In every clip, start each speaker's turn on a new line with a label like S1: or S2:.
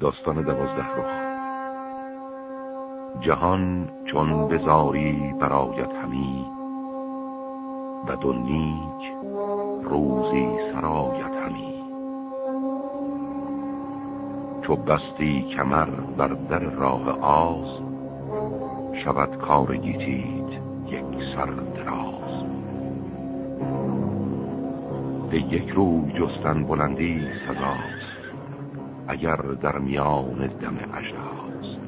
S1: داستان دوازده رخ جهان چون بزاری برایت همی و نیک روزی سرایت همی. چو بستی کمر بر در راه آز شود کار گیتید یک سر دراز. به یک روی جستن بلندی سزاست. اگر در میان دم اجداست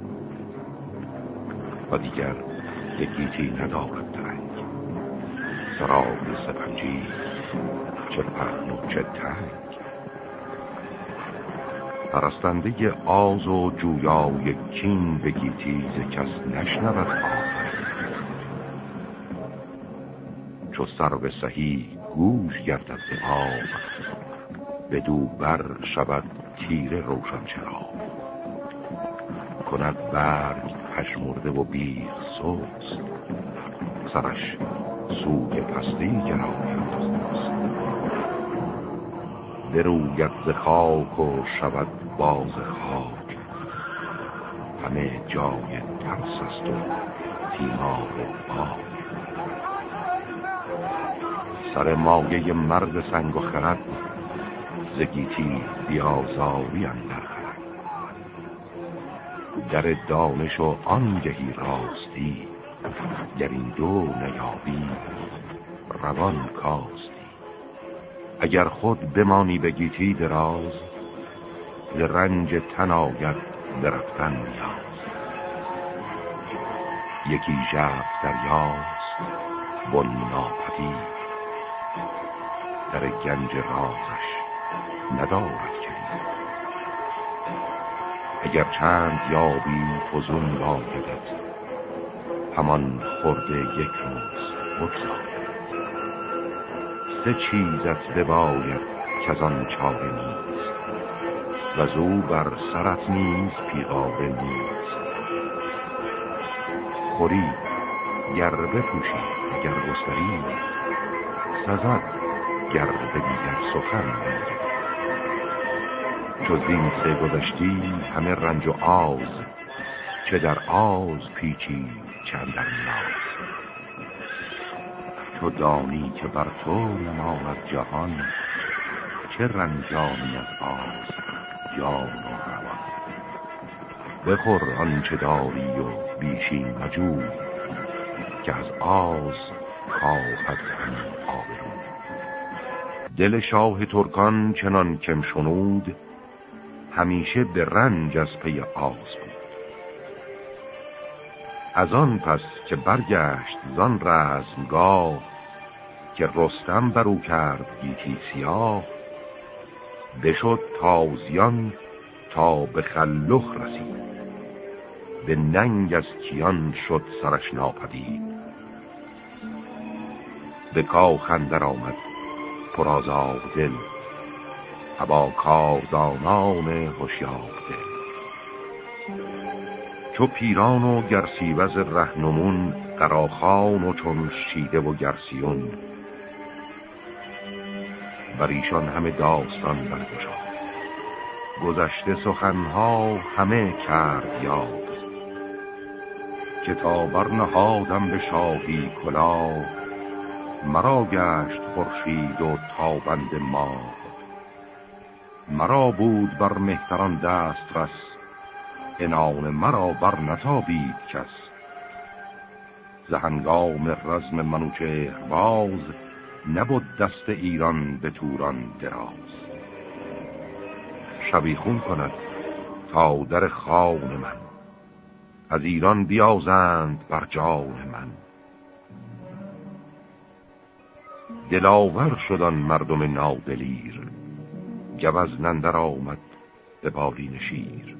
S1: و دیگر یکیتی ندارد درنگ سرای سپنجی چه پهن و چه تنگ. پرستنده آز و جویای کین به گیتیز کس نشنود چو سر به سهی گوش گردد به به دو بر شود تیر روشن چراغ کند برگ پشمرده و بیخ سوست سرش سوی پستی گراید دروید ز خاک و شود باز خاک. همه جای ترس است و تیمار آب سر مایه مرد سنگ و خرد زگیتی بیازاری اندر در دانش و آنگهی راستی گر این دو نیابی روان کاستی. اگر خود بمانی بگیتی دراز ز رنج تن آید درفتن نیاز. یکی ژرف دریاست بن ناپدید. در گنج رازش ندارد کرید اگر چند یابی فزون بایدت همان خورده یک روز بگذار سه چیزت بباید که از آن چاره نیست و زو بر سرت نیز پیغاره نیست. خوری گر بپوشی گر گستری سزد گر به دیگر سخن چو زین سه گذشتی همه رنج و آز چه در آز پیچی چند در ناز. تو دانی که بر تو نماند جهان چه رنجانی از آز جان و روان بخور آنچه داری و بیشی مجود که از آز خواهد همین آبرو. دل شاه ترکان چنان کم شنود همیشه به رنج از پی آز بود. از آن پس که برگشت زان رزمگاه که رستم برو کرد گیتی سیاه بشد تازیان تا به خلخ رسید. به ننگ از کیان شد سرش ناپدید. به کاخندر آمد پرازار دل. ابا کاردانان هوشیار چو پیران و گرسیوز رهنمون قراخان و چون شیده و گرسیون. بر ایشان همه داستان برگشاد گذشته سخنها همه کرد یاد. که تا برنهادم به شاهی کلا مرا گشت خورشید و تابند ما مرا بود بر مهتران دست رس. انان مرا بر نتابید کس. زهنگام رزم منوچه باز نبود دست ایران به توران دراز. شبیخون کند تا در خان من. از ایران بیازند بر جان من. دلاور شدن مردم نادلیر. گوز نندر آمد به بالین شیر.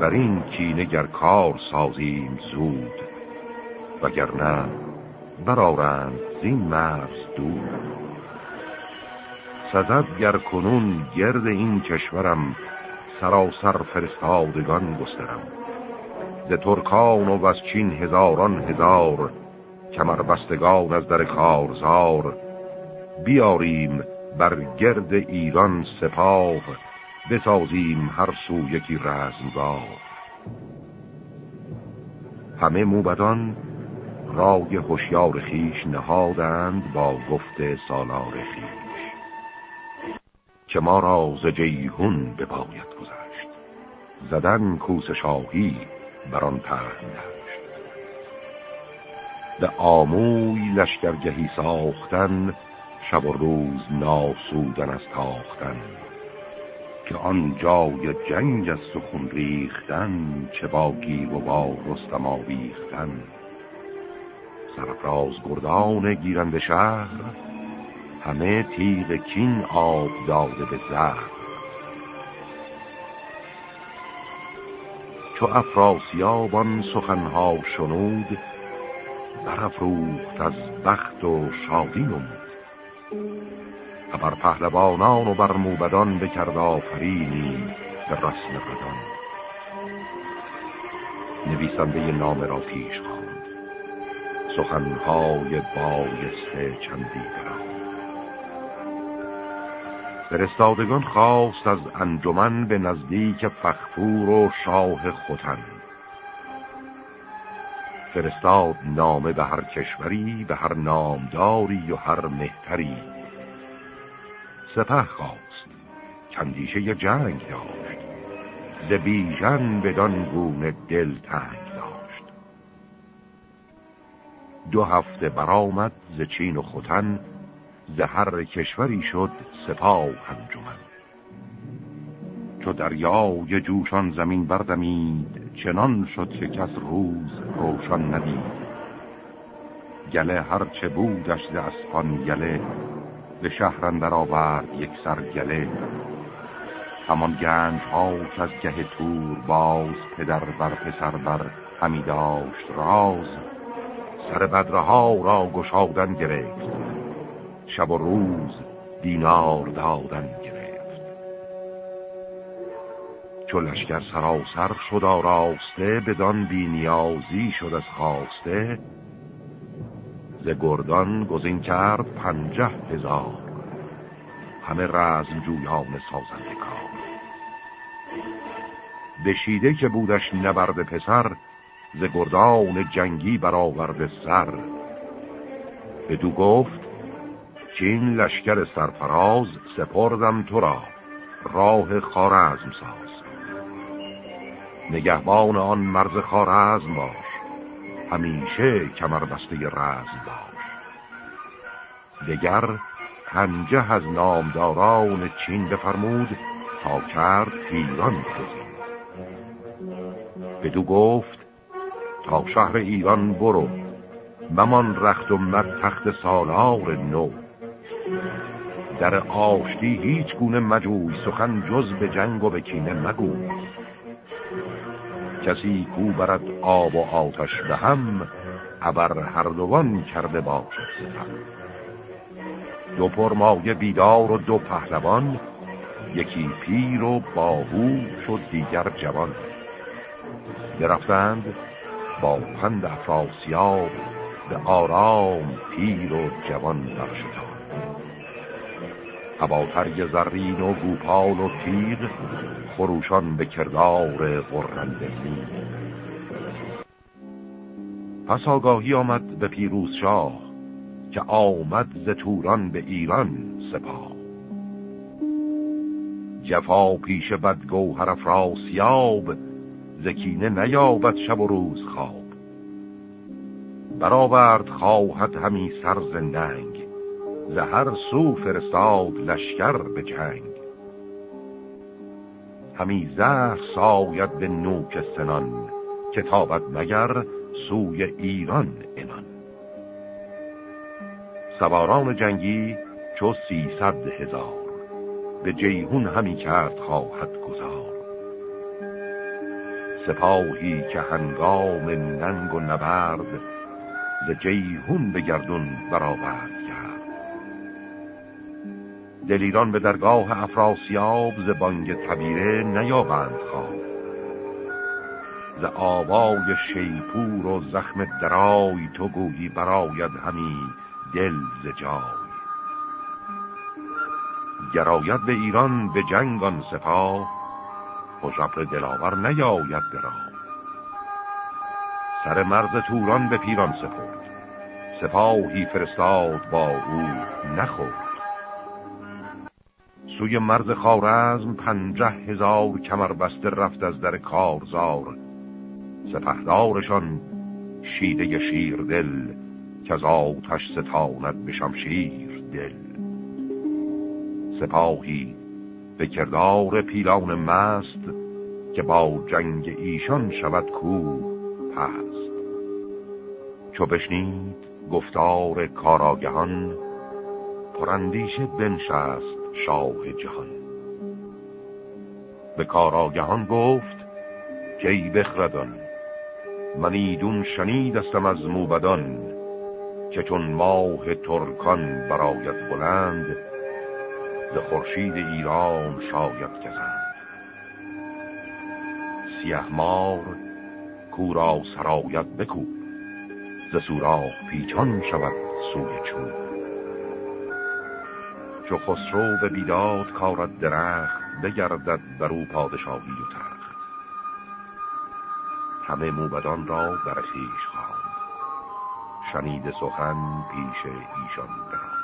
S1: بر این کینه گر کار سازیم زود وگرنه برارند زین مرز دور سزد گر کنون گرد این کشورم سراسر فرستادگان گسترم. ز ترکان و از چین هزاران هزار کمر بستگان از در کارزار بیاریم بر گرد ایران سپاه بسازیم هر سو یکی رزمگاه. همه موبدان رای هوشیار خیش نهادند با گفت سالار خیش. که ما را ز جیهون بباید گذشت. زدن کوس شاهی بر آن پهن به آموی لشکرگهی ساختن شب و روز ناسودن از تاختن که آن جای جنگ از سخون ریختن چه با و با رستم آویختن. سرفراز گردان گیرنده شهر همه تیغ کین آب داده به زهر. چو افراسیابان سخنها شنود برافروخت از بخت و شادی نمود. و بر پهلوانان و بر موبدان بکرد آفرینی به رسم قدان نویسنده نام را پیش خواند. سخنهای بایسته چندی برا فرستادگان خواست از انجمن به نزدیک فخفور و شاه خوتن فرستاد نامه به هر کشوری به هر نامداری و هر مهتری. سپه خواست. کندیشه جنگ داشت. ز بیژن بدان گونه دل تنگ داشت. دو هفته برآمد ز چین و ختن ز هر کشوری شد سپاه انجمن. چو دریای جوشان زمین بردمید چنان شد که کس روز روشان ندید. گله هرچه بودش ز اسپان گله به شهر اندر آورد یک سرگله همان گنج ها که از گه تور باز پدر بر پسر بر همی داشت راز. سر بدرها را گشادن گرفت. شب و روز دینار دادن گرفت. چو لشکر سراسر شد آراسته بدان بینیازی شد از خواسته ز گردان گزین کرد پنجه هزار. همه رزم جویان سازنده کار بشیده که بودش نبرد پسر ز گردان جنگی برآورد سر. بدو گفت که این لشکر سرفراز سپردم تو را راه خارزم ساز. نگهبان آن مرز خارزم باش. همیشه کمر بسته رزم باش دگر پنجه از نامداران چین بفرمود تا کرد ایران گزین بدو گفت تا شهر ایران برو ممان رخت و مد تخت سالار نو. در آشتی هیچ گونه مجوی سخن جز به جنگ و به کینه مگوی کسی کو برد آب و آتش به هم ابر هر دوان کرده باشد ستم دو پرمایه بیدار و دو پهلوان یکی پیر و باهوش و دیگر جوان. درفتند با پند افراسیاب به آرام پیر و جوان برشتان هباترگ زرین و گوپال و تیغ خروشان به کردار غرنده پس آگاهی آمد به پیروز شاه که آمد ز توران به ایران سپاه. جفا پیش بدگوهر افراسیاب زکینه نیابد شب و روز خواب. برآورد خواهد همی سرز ننگ زهر سو فرستاد لشکر به جنگ. همی زهر ساید به نوک سنان کتابت مگر سوی ایران انان سواران جنگی چو سیصد هزار به جیهون همی کرد خواهد گذار. سپاهی که هنگام ننگ و نبرد ز جیهون به گردون برآورد. دلیران به درگاه افراسیاب ز بانگ تبیره نیابند خواب ز آوای شیپور و زخم درای تو گویی براید همی دل ز جای. گراید به ایران به جنگان سپاه خوشفر دلاور نیاید برا سر مرز توران به پیران سپرد سپاهی فرستاد با او نخورد. سوی مرز خارزم پنجه هزار کمر بسته رفت از در کارزار. سپهدارشان شیده شیر دل که از آتش ستاند به شمشیر دل. سپاهی به کردار پیلان مست که با جنگ ایشان شود کو پست. چو بشنید گفتار کاراگهان پرندیشه بنشست شاه جهان. به کاراگهان گفت که ای بخردان من ایدون شنیدستم از موبدان که چون ماه ترکان برایت بلند ز خورشید ایران شاید کزند سیه مار کورا سرایت بکوب ز سوراخ پیچان شود سوی چوب. چو خسرو به بیداد کارد درخت بگردد بر او پادشاهی و تخت. همه موبدان را در خیش خواند. شنید سخن پیش ایشان براند.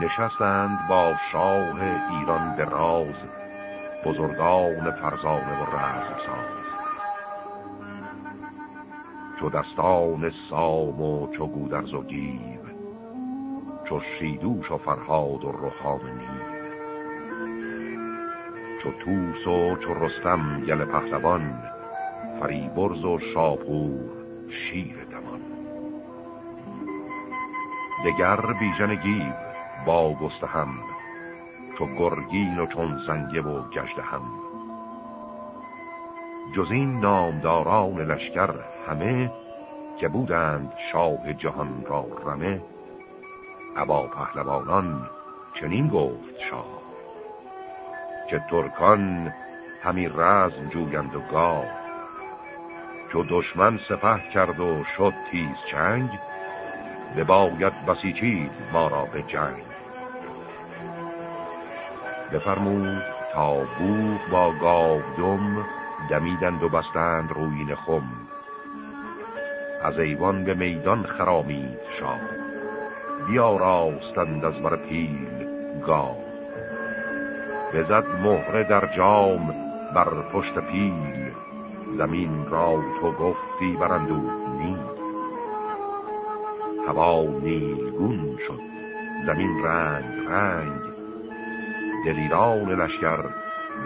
S1: نشستند با شاه ایران دراز بزرگان فرزانه و رزم ساز چو دستان سام و چو گودرز و گیو چو شیدوش و فرهاد و روحان نیو چو توس و چو رستم گل پهلوان فریبرز و شاپور شیر دمان. دگر بیژن گیو با گسته هم چو گرگین و چون زنگه و گشته هم. جز این نامداران لشکر همه که بودند شاه جهان را رمه ابا پهلوانان چنین گفت شاه که ترکان همی رزم جویند و گاه. چو دشمن سپه کرد و شد تیز چنگ بباید بسیچید ما را به جنگ. بفرمود تا بوغ با گاودم دمیدند و بستند روین خم از ایوان به میدان خرامید شاه. بیاراستند از بر پیل گاه بزد مهره در جام بر پشت پیل زمین را تو گفتی برندو نیل. هوا نیلگون شد زمین رنگ رنگ دلیران لشکر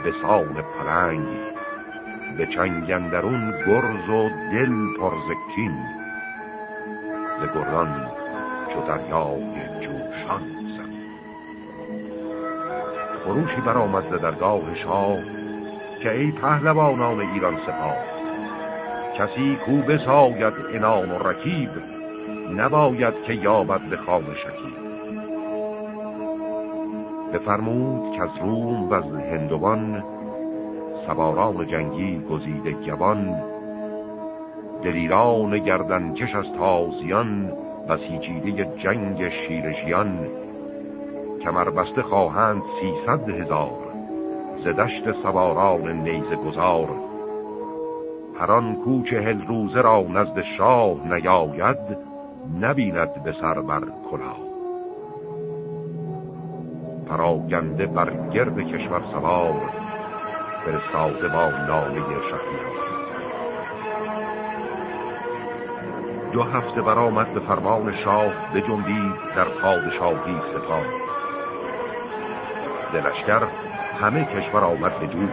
S1: به سان پلنگ. به چنگندرون گرز و دل پرزکین ز گردان چو دریای جوشان زد. خروشی برآمد درگاه شاه که ای پهلوانان ایران سپاه کسی کو بساید انان و رکیب نباید که یابد به خام شکیب. بفرمود که از روم و از هندوان سواران جنگی گزیده جوان دلیران گردن کش از تازیان بسیجیده جنگ شیرشیان کمر بسته خواهند سیصد هزار زدشت سواران نیز گذار. هران کوچ هل روزه را نزد شاه نیاید نبیند به سر بر کلاه. پراگنده بر گرد کشور سوار فرستاده با نامه شهریار. دو هفته برآمد به فرمان شاه به جنبید در پادشاهی سپاه. دلشگر همه کشور آمد به جوش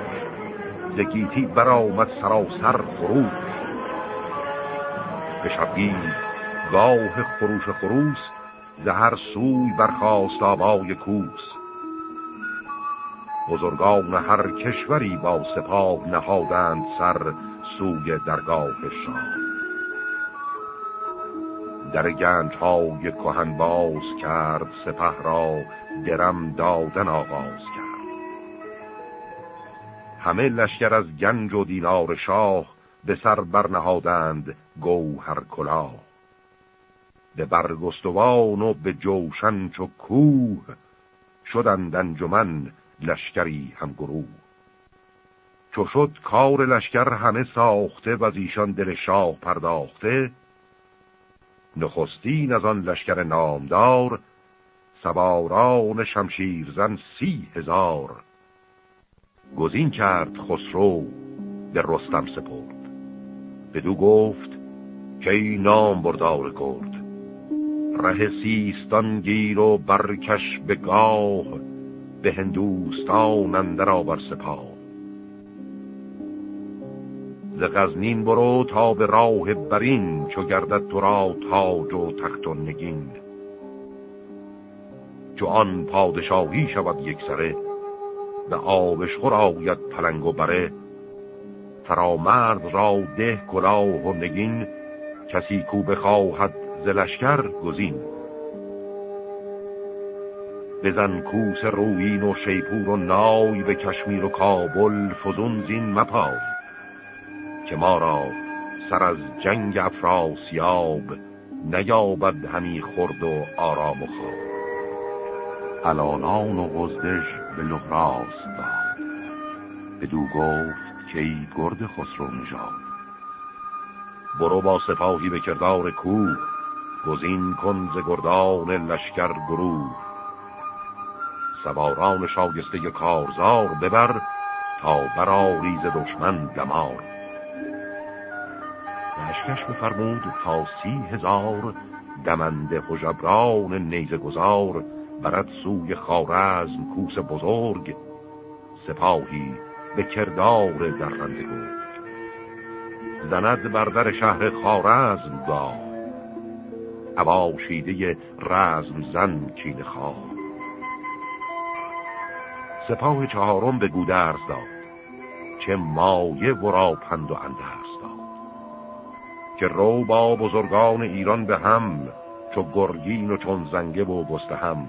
S1: زگیتی برآمد سراسر فروش به شبگیر گاه خروش خروس زهر سوی برخواست آبای کوس. بزرگان هر کشوری با سپاه نهادند سر سوی درگاه شاه. در گنج های کهن باز کرد سپه را درم دادن آغاز کرد. همه لشکر از گنج و دینار شاه به سر برنهادند گوهر کلاه. به برگستوان و به جوشن چو کوه شدند انجمن لشکری هم گروه چو شد کار لشکر همه ساخته و از ایشان دل شاه پرداخته نخستین از آن لشکر نامدار سواران شمشیرزن سی هزار. گزین کرد خسرو به رستم سپرد. بدو گفت که ای نام بردار گرد ره سیستان گیر و برکش به گاه به هندوستان اندر آور سپاه. ز غزنین برو تا به راه برین چو گردد تو را تاج و تخت و نگین. چو آن پادشاهی شود یک سره به آبشخور آید پلنگ و بره. فرامرد را ده کلاه و نگین کسی کو بخواهد ز لشکر گزین. بزن کوس روین و شیپور و نای به کشمیر و کابل فزون زین مپای که ما را سر از جنگ افراسیاب نیابد همی خورد و آرام و خواب الانان و غزدش به لحراس داد. بدو گفت که ای گرد خسرو نژاد برو با سپاهی به کردار کوه گزین کن ز گردان لشکر گروه. سواران شایسته کارزار ببر تا براری ز دشمن دمار. لشکش بفرمود تا سی هزار دمنده حجبران نیزه گذار برد سوی خارزم کوس بزرگ سپاهی به کردار در رنده زند بر در شهر خارزم گاه عبا شیده رزم زن کین خواه. سپاه چهارم به گودرز داد چه مایه ورا پند و اندرز داد. که رو با بزرگان ایران به هم چو گرگین و چون زنگه و گستهم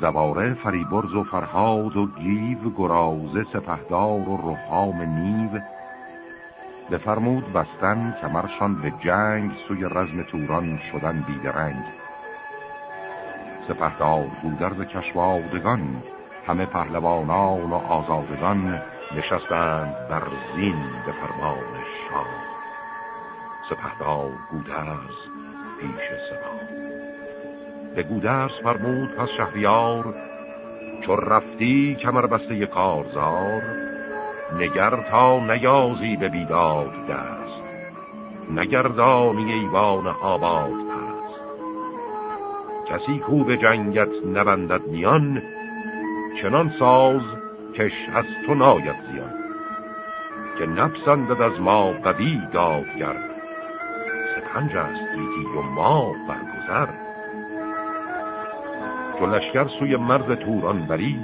S1: زواره فریبرز و فرهاد و گیو گرازه سپهدار و رهام نیو. بفرمود بستن کمرشان به جنگ سوی رزم توران شدن بیدرنگ سپهدار گودرز کشوادگان همه پهلوانان و آزادگان نشستند بر زین به فرمان شاه. سپهدار گودرز پیش سپاه. به گودرز فرمود پس شهریار چو رفتی کمر بسته کارزار نگر تا نیازی به بیداد دست. نگردانی ایوان آباد پرست. کسی کو به جنگت نبندد میان چنان ساز کش از تو ناید زیان. که نپسندد از ما قوی دادگر. سپنج است گیتی و ما برگذر. چو لشکر سوی مرز توران بری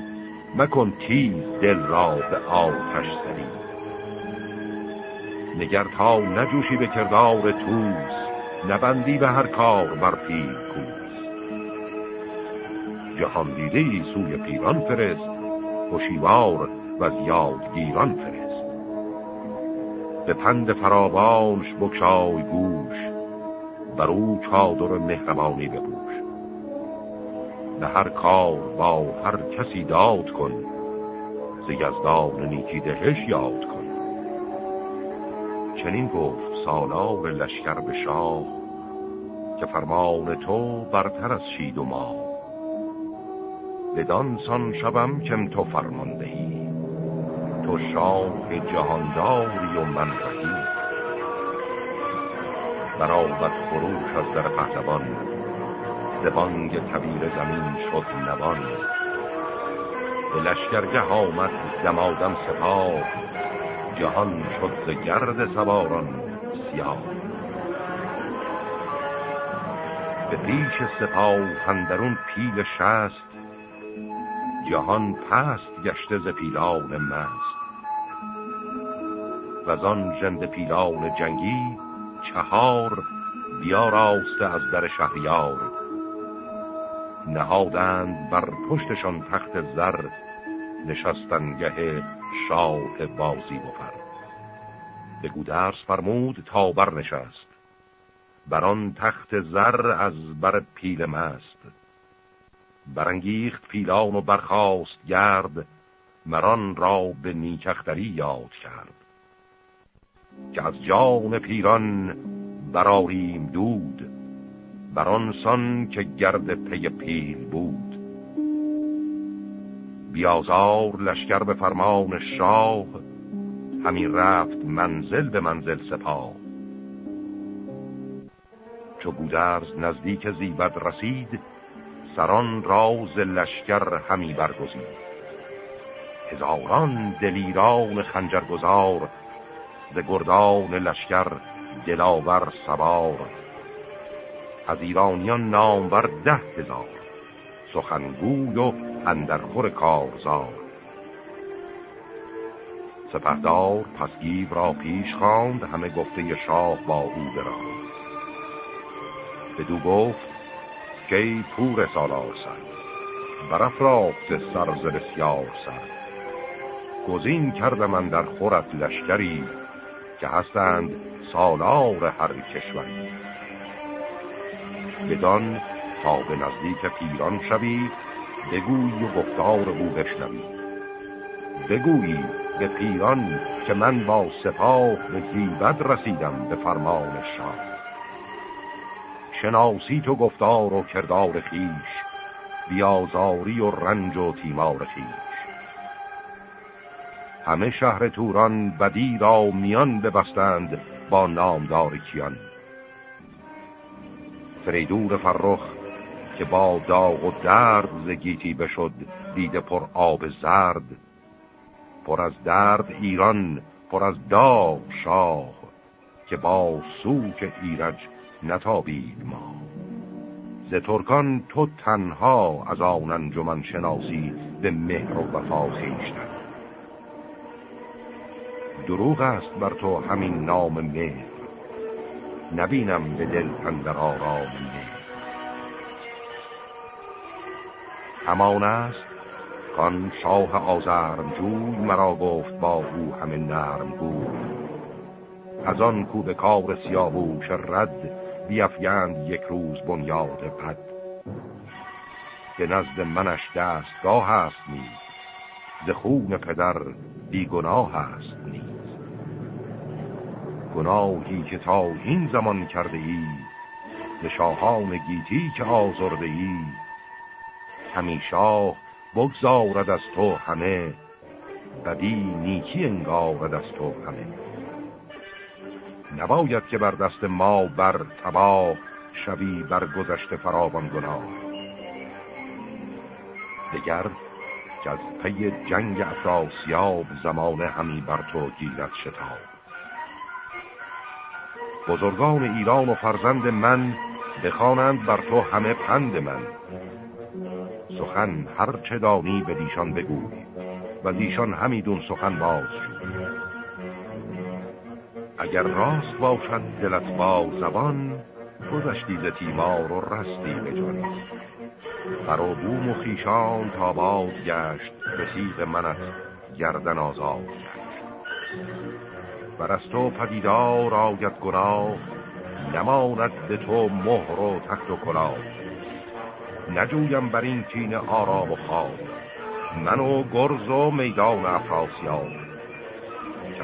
S1: مکن تیز دل را به آتش سری نگر تا نجوشی به کردار توس نبندی به هر کار بر پیل کوس. جهان دیده ای سوی پیران فرست خوشیوار و از یادگیران فرست. به پند فراوانش بکشای گوش بر او چادر مهربانی ببوش به هر کار با هر کسی داد کن ز یزدان نیکی دهش یاد کن. چنین گفت سالار لشکر به شاه که فرمان تو برتر از شید و ما بدان سان شبم کم تو فرماندهی تو شاه جهانداری و من رهی. برآمد خروش از در پهلوان. زبانگ طویل زمین شد نوان به لشکرگه آمد دمادم سپاه. جهان شد ز گرد سواران سیاه. به پیش سپاه هندرون پیل شست. جهان پست گشته ز پیلان مست. و آن جند پیلان جنگی چهار بیاراسته از در شهریار. نهادند بر پشتشان تخت زر نشستنگه شاه بازی بفر به گودرس فرمود تا بر نشست. بر آن تخت زر از بر پیل مست. برانگیخت پیلان و برخاست گرد مران را به نیکختری یاد کرد. که از جان پیران براریم دود بران سان که گرد پی پیل بود. بیازار لشکر به فرمان شاه همین رفت منزل به منزل سپاه. چو گودرز نزدیک زیبد رسید سران راز لشکر همی برگزید. هزاران دلیران خنجرگزار ز گردان لشکر دلاور سوار. از ایرانیان نامور ده هزار سخنگوی و اندرخور کارزار. سپهدار پس را پیش خواند همه گفته شاه با او براند بدو گفت که پور سالار سر برافراخت سر ز بسیار سر. گزین کرده من در خورت لشکری که هستند سالار هر کشوری. بدان تا به نزدیک پیران شوی بگوی و گفتار او بشنوی. بگویی به پیران که من با سپاه به زیبد رسیدم به فرمان شاه. شناسی تو گفتار و کردار خیش بیازاری و رنج و تیمار خیش همه شهر توران بدی را میان ببستند با نامدار کیان. فریدور فرخ که با داغ و درد زگیتی بشد دیده پر آب زرد. پر از درد ایران پر از داغ شاه که با سوک ایرج نتابید ما. ز ترکان تو تنها از آن انجمن شناسی به مهر و وفا خیشتن دروغ است بر تو همین نام مهر. نبینم به دل اندر آرام مهر. همان است کان شاه آزرم جوی مرا گفت با او همه نرم گوی. از آن کو به کار سیاووش رد بیفگند یک روز بنیاد پد به نزد منش دستگاه هست نیز. ز خون پدر بیگناه هست نیز. گناهی که تا این زمان کرده ای به گیتی که آزرده ای همی شاه بگذارد از تو همه بدی نیکی انگارد از تو همه. نباید که بر دست ما بر تباه شوی بر گذشته فراوان گناه. دگر که از پی جنگ افراسیاب زمانه همی بر تو گیرد شتاب. بزرگان ایران و فرزند من بخوانند بر تو همه پند من. سخن هر چه دانی به دیشان بگوی و دیشان همیدون سخن باز اگر راست باشد دلت با زبان گذشتی ز تیمار و رستی به برو بوم و خیشان تا باد گشت رسید منت گردن آزاد گشت. بر از تو پدیدار آید گناه نماند به تو مهر و تخت و کلاه. نجویم بر این تین آرام و خواب من و گرز و میدان افراسیاب.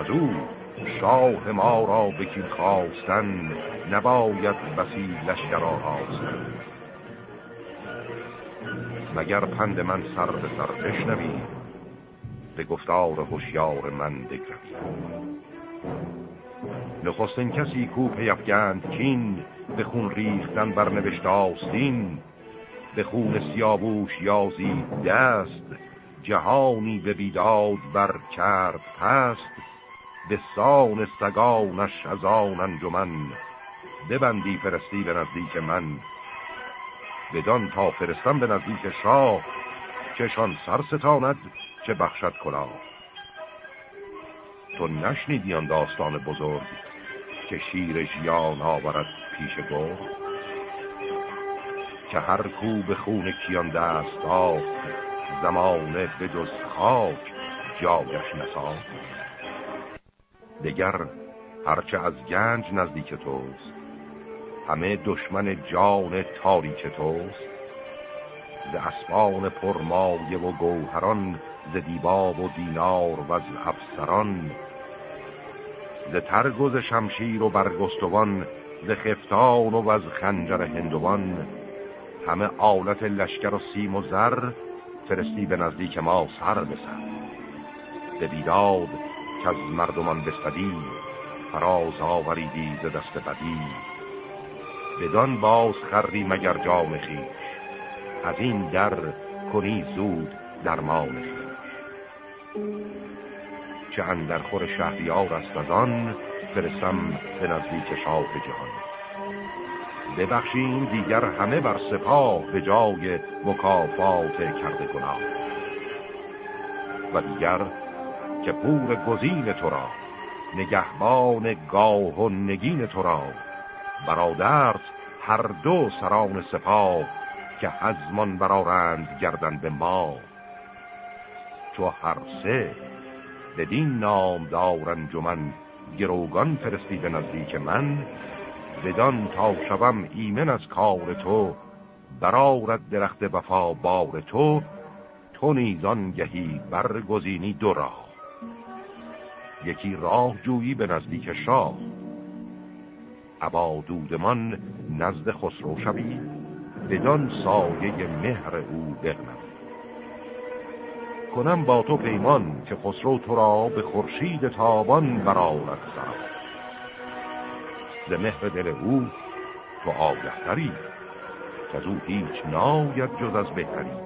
S1: از او شاه ما را بکین خواستن نباید بسی لشکر آراستن. مگر پند من سر به سر بشنوی؟ به گفتار هوشیار من بگروی. نخستین کسی کو پیفگند کین به خون ریختن بر نوشت آستین. به خون سیابوش یازی دست جهانی به بیداد بر کرد پست. به سان سگانش از آن انجمن. ببندی فرستی به نزدیک من. بدان تا فرستم به نزدیک شاه چشان سر ستاند چه بخشد کلاه. تو نشنیدی آن داستان بزرگ که شیر ژیان آورد پیش گفت که هر کو به خون کیان دست آفت زمانه به جز خاک جایش نساخت دگر هرچه از گنج نزدیک توست همه دشمن جان تاریک توست. ز اسبان پرمایه و گوهران ز دیباب و دینار و از افسران ز ترگ شمشیر و برگستوان ز خفتان و از خنجر هندوان. همه آلت لشکر و سیم و زر فرستی به نزدیک ما سر به به بیداد که از مردمان بستدی فراز آوریدی ز دست بدی. بدان باز خری مگر جام خیش از این در کنی زود درمان خیش چه اندر خور شهریار است از آن فرستم به نزدیک شاه جهان. ببخشیم دیگر همه بر سپاه به جای مکافات کرده گناه. و دیگر که پور گزین تو را نگهبان گاه و نگین تو را برادرت هر دو سران سپاه که حزمان برارند گردن به ما. چو هر سه بدین نام دارن جمن گروگان فرستی به نزدیک من بدان تا شوم ایمن از کار تو برارد درخت وفا بار تو تو نیزان گهی برگزینی دو راه. یکی راه جویی به نزدیک شاه ابا دودمان نزد خسرو شوی بدان سایه مهر او بغنم. کنم با تو پیمان که خسرو تو را به خورشید تابان برارد سرم ز مهر دل او تو آگهتری که از او هیچ ناید جز از بهتری.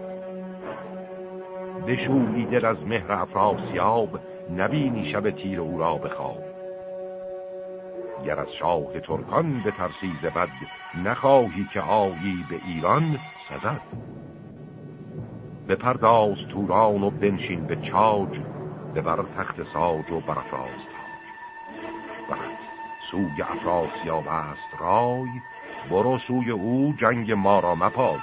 S1: بشویی دل از مهر افراسیاب نبینی شب تیر او را بخواب گر از شاه ترکان به ترسیز بد نخواهی که آیی به ایران سزد. بپرداز توران و بنشین به چاج بر تخت ساج و برافراز تاج. سوی افراسیاب است رای برو سوی او جنگ ما را مپای.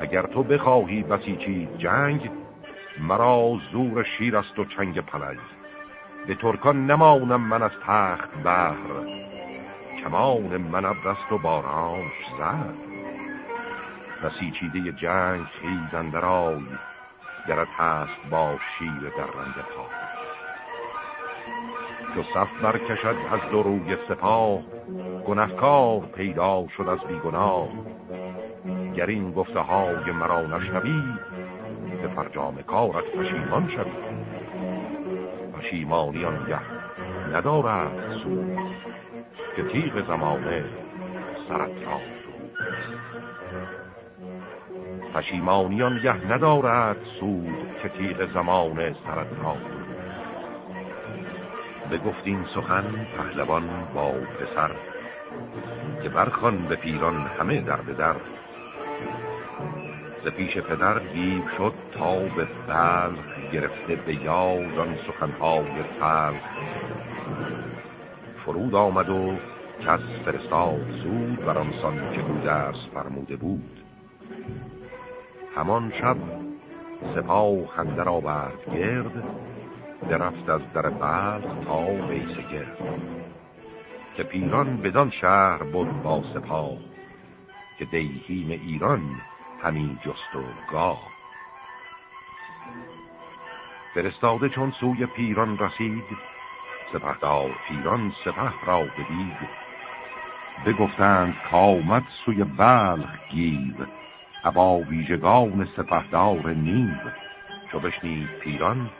S1: اگر تو بخواهی بسیچی جنگ مرا زور شیر است و چنگ پلنگ. به ترکان نمانم من از تخت بهر. کمان من ابرست و بارانش زد بسیچیده جنگ خیزن درای گرد هست با شیر در رنگ پا چو صف برکشد از دروی سپاه گنهکار پیدا شد از بیگناه. گر این گفته های مرا نشنوی به فرجام کارت پشیمان شوی. پشیمانی آنگه ندارد سود که تیغ زمانه سرت را پشیمانی آنگه ندارد سود که تیغ زمانه سرت را بگفتین سخن پهلوان با پسر که برخان به پیران همه در به در. ز پیش پدر گیب شد تا به بلخ گرفته به یاد آن سخنهای تلخ. فرود آمد و کس فرستاد زود بر آنسان که بودرس فرموده بود. همان شب سپاه خندر آورد گرد درفت از در بلخ تا ویسه گرد. که پیران بدان شهر بود با سپاه که دیهیم ایران همین جست و گاه. فرستاده چون سوی پیران رسید سپهدار پیران سپه را بدید. بگفتند کامد سوی بلخ گیو ابا ویژگان سپهدار نیو. چو بشنید پیران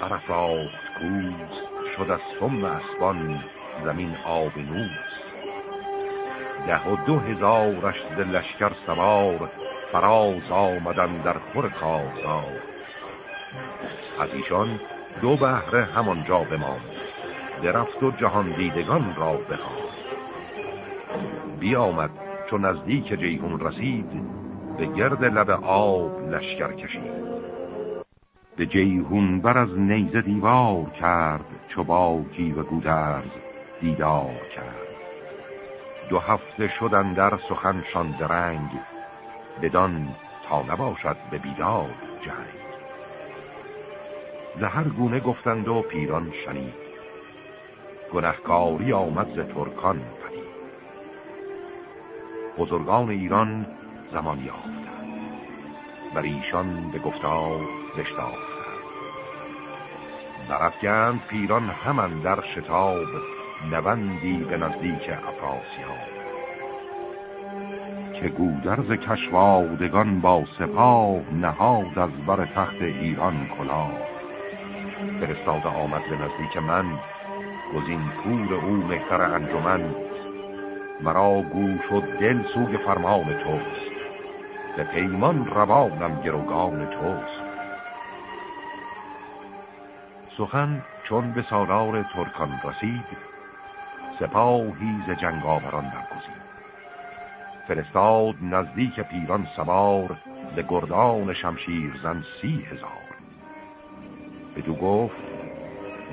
S1: برافراخت کوز شد از سم اسبان زمین آبنوس ده و دو هزارش ز لشکر سوار فراز آمدن در خور کازار. از ایشان دو بهره همانجا بماند. درفت و جهان دیدگان را بخواند. بیامد چون نزدیک جیهون رسید به گرد لب آب لشکر کشید. به جیهون بر از نیزه دیوار کرد چوباکی و گودرز دیدار کرد. دو هفته شدن در سخنشان درنگ بدان تا نباشد به بیداد جنگ. زهر گونه گفتند و پیران شنید. گنهکاری آمد ز ترکان پدید. بزرگان ایران زمان یافتند. بر ایشان به گفتار زشتافتند. برفگند پیران همان در شتاب نوندی به نزدیک افراسیاب که گودرز کشوادگان با سپاه نهاد از بر تخت ایران کلا فرستاده آمد به نزدیک من. گزین پور او مهتر انجمن. مرا گوش و دل سوی فرمان توست. به پیمان روانم گروگان توست. سخن چون به سالار ترکان رسید سپاهی ز جنگاوران برگزید. فرستاد نزدیک پیران سوار ز گردان شمشیر زن سی هزار. بدو گفت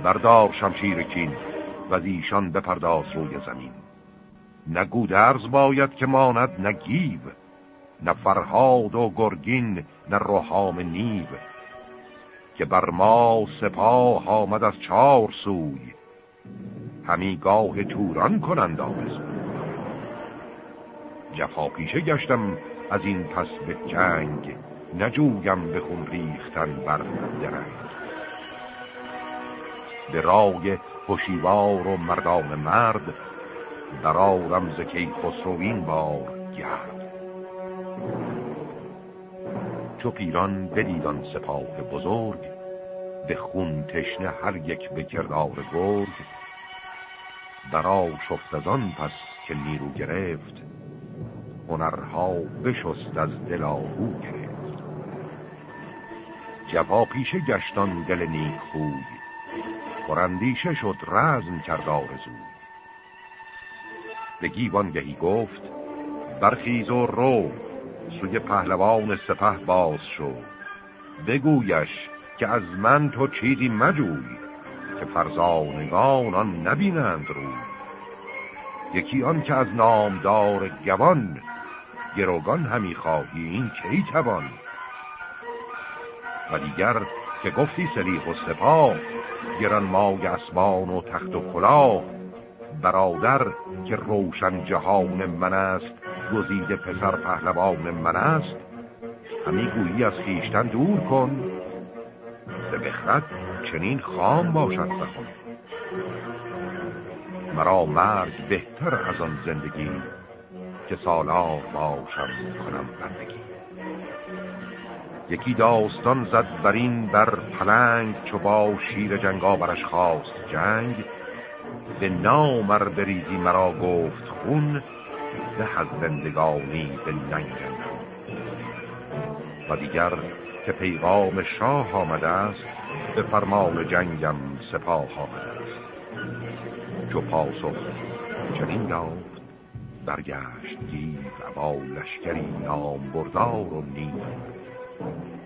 S1: بردار شمشیر کین و از ایشان بپرداز روی زمین. نه گودرز باید که ماند نه گیو نه فرهاد و گرگین نه روحام نیو. که بر ما سپاه آمد از چار سوی همی گاه توران کنند آرزو جفا پیشه گشتم از این پس به جنگ نجویم به خون ریختن بر درنگ. به رای هوشیوار و مردان مرد برارم ز خسروین بار گرد. چو پیران بدیدان سپاه بزرگ به خون تشنه هر یک به کردار گرگ. برا شفت از آن پس که نیرو گرفت هنرها بشست از دل آهو گرفت. جفا پیشه گشتان دل نیک خوی پرندیشه شد رزم کرد آرزو. به گیوانگهی گفت برخیز و رو سوی پهلوان سپه باز شو. بگویش که از من تو چیزی مجوی که فرزانگان آن نبینند رو یکی آن که از نامدار گوان گروگان همی خواهی این کی توان. و دیگر که گفتی سلیح و سپاه گران مای اسبان و تخت و کلاه. برادر که روشن جهان من است گزید پسر پهلوان من است. همی گویی از خیشتن دور کن. به بخرد چنین خام باشد بخون. مرا مرگ بهتر از آن زندگی که سالار باشم کنم بندگی. یکی داستان زد بر این بر پلنگ چو با شیر جنگا برش خواست جنگ. به نامر بریزی مرا گفت خون به از زندگانی به ننگم و دیگر که پیغام شاه آمده است به فرمان جنگم سپاه آمده است. چو پاسخ چنین یافت برگشت گیر و با لشکری نام بردار و نیم Thank you.